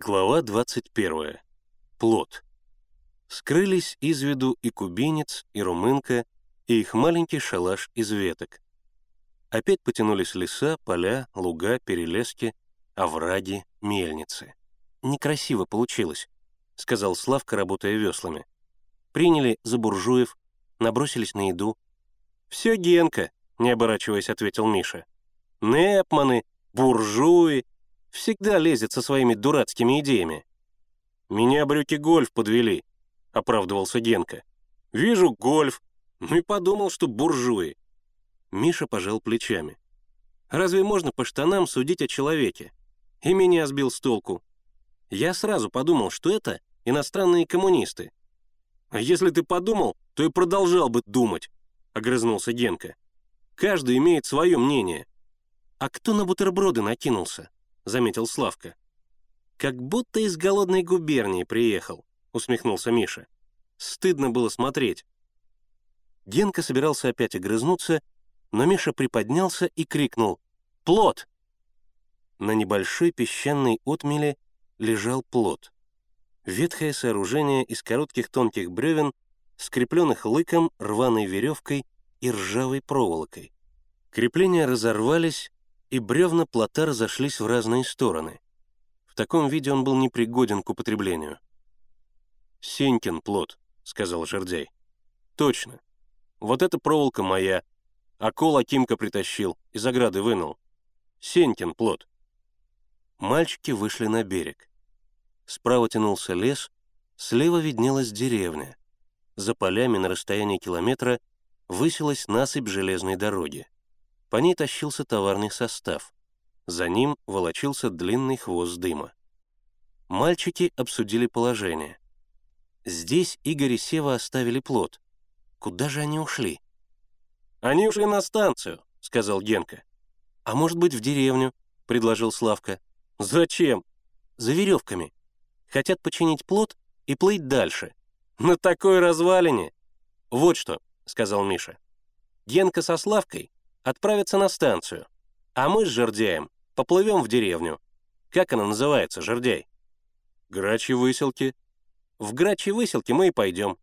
Глава 21. Плод. Скрылись из виду и кубинец, и румынка, и их маленький шалаш из веток. Опять потянулись леса, поля, луга, перелески, овраги, мельницы. «Некрасиво получилось», — сказал Славка, работая веслами. «Приняли за буржуев, набросились на еду». «Все Генка», — не оборачиваясь, ответил Миша. «Непманы, буржуи, Всегда лезет со своими дурацкими идеями. «Меня брюки гольф подвели», — оправдывался Генка. «Вижу гольф, ну и подумал, что буржуи». Миша пожал плечами. «Разве можно по штанам судить о человеке?» И меня сбил с толку. Я сразу подумал, что это иностранные коммунисты. «А если ты подумал, то и продолжал бы думать», — огрызнулся Генка. «Каждый имеет свое мнение». «А кто на бутерброды накинулся?» Заметил Славка. «Как будто из голодной губернии приехал», — усмехнулся Миша. «Стыдно было смотреть». Генка собирался опять огрызнуться, но Миша приподнялся и крикнул «Плот!». На небольшой песчаной отмеле лежал плот. Ветхое сооружение из коротких тонких бревен, скрепленных лыком, рваной веревкой и ржавой проволокой. Крепления разорвались, и бревна плота разошлись в разные стороны. В таком виде он был непригоден к употреблению. «Сенькин плот», — сказал Жердяй. «Точно. Вот эта проволока моя, а кол Акимка притащил, из ограды вынул. Сенькин плот». Мальчики вышли на берег. Справа тянулся лес, слева виднелась деревня. За полями на расстоянии километра высилась насыпь железной дороги. По ней тащился товарный состав. За ним волочился длинный хвост дыма. Мальчики обсудили положение. Здесь Игорь и Сева оставили плод. Куда же они ушли? «Они ушли на станцию», — сказал Генка. «А может быть, в деревню?» — предложил Славка. «Зачем?» «За веревками. Хотят починить плод и плыть дальше». «На такой развалине?» «Вот что», — сказал Миша. «Генка со Славкой отправятся на станцию, а мы с Жердяем поплывем в деревню. Как она называется, Жердяй? Грачьи выселки. В Грачьи выселки мы и пойдем.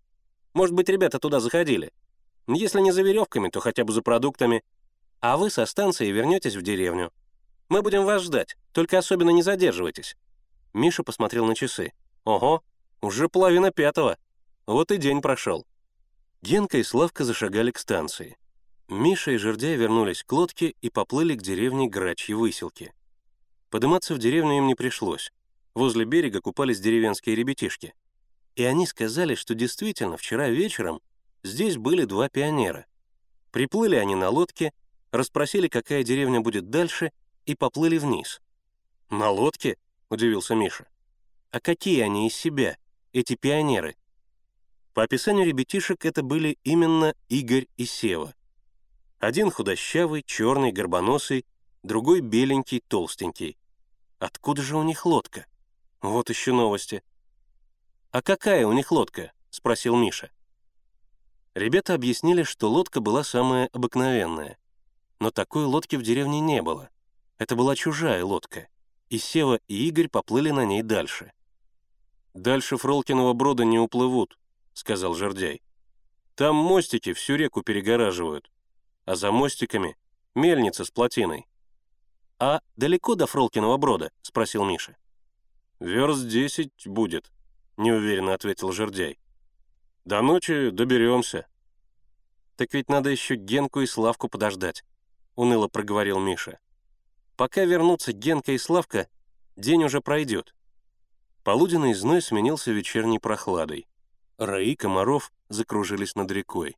Может быть, ребята туда заходили. Если не за веревками, то хотя бы за продуктами. А вы со станции вернетесь в деревню. Мы будем вас ждать, только особенно не задерживайтесь». Миша посмотрел на часы. «Ого, уже половина пятого. Вот и день прошел». Генка и Славка зашагали к станции. Миша и Жердяй вернулись к лодке и поплыли к деревне Грачьи Выселки. Подниматься в деревню им не пришлось. Возле берега купались деревенские ребятишки. И они сказали, что действительно вчера вечером здесь были два пионера. Приплыли они на лодке, расспросили, какая деревня будет дальше, и поплыли вниз. «На лодке?» — удивился Миша. «А какие они из себя, эти пионеры?» По описанию ребятишек это были именно Игорь и Сева — один худощавый, черный, горбоносый, другой беленький, толстенький. Откуда же у них лодка? Вот еще новости. «А какая у них лодка?» — спросил Миша. Ребята объяснили, что лодка была самая обыкновенная. Но такой лодки в деревне не было. Это была чужая лодка. И Сева, и Игорь поплыли на ней дальше. «Дальше Фролкиного брода не уплывут», — сказал Жердяй. «Там мостики всю реку перегораживают а за мостиками — мельница с плотиной. «А далеко до Фролкиного брода?» — спросил Миша. «Верст десять будет», — неуверенно ответил Жердяй. «До ночи доберемся». «Так ведь надо еще Генку и Славку подождать», — уныло проговорил Миша. «Пока вернутся Генка и Славка, день уже пройдет». Полуденный зной сменился вечерней прохладой. Раи комаров закружились над рекой.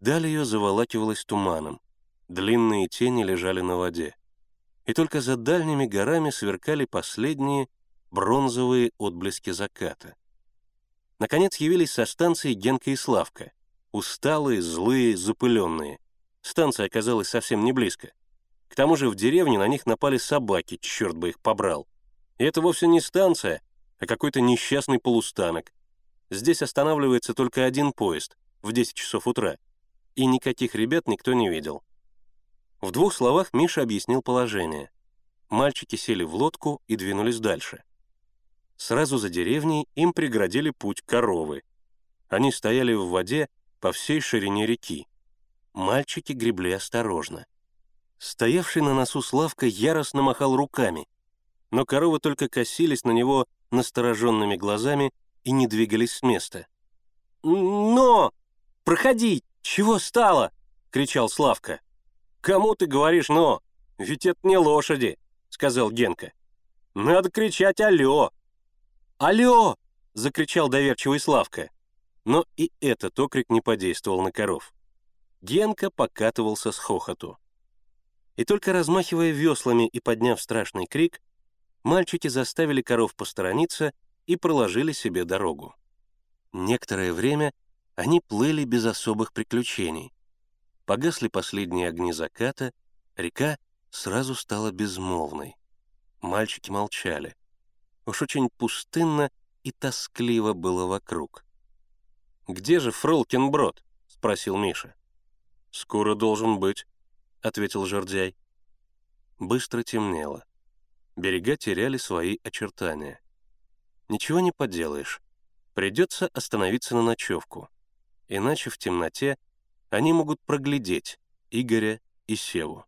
Даль ее заволакивалась туманом. Длинные тени лежали на воде. И только за дальними горами сверкали последние бронзовые отблески заката. Наконец явились со станции Генка и Славка. Усталые, злые, запыленные. Станция оказалась совсем не близко. К тому же в деревне на них напали собаки, черт бы их побрал. И это вовсе не станция, а какой-то несчастный полустанок. Здесь останавливается только один поезд в 10 часов утра — и никаких ребят никто не видел. В двух словах Миша объяснил положение. Мальчики сели в лодку и двинулись дальше. Сразу за деревней им преградили путь коровы. Они стояли в воде по всей ширине реки. Мальчики гребли осторожно. Стоявший на носу Славка яростно махал руками, но коровы только косились на него настороженными глазами и не двигались с места. «Но! Проходи! Чего стало?» — кричал Славка. «Кому ты говоришь «но»? Ведь это не лошади!» — сказал Генка. «Надо кричать «алло!» «Алло!» — закричал доверчивый Славка. Но и этот окрик не подействовал на коров. Генка покатывался с хохоту. И только размахивая веслами и подняв страшный крик, мальчики заставили коров посторониться и проложили себе дорогу. Некоторое время они плыли без особых приключений. Погасли последние огни заката, река сразу стала безмолвной. Мальчики молчали. Уж очень пустынно и тоскливо было вокруг. «Где же Фролкин брод?» — спросил Миша. «Скоро должен быть», — ответил жердяй. Быстро темнело. Берега теряли свои очертания. Ничего не поделаешь. Придется остановиться на ночевку. Иначе в темноте они могут проглядеть Игоря и Севу.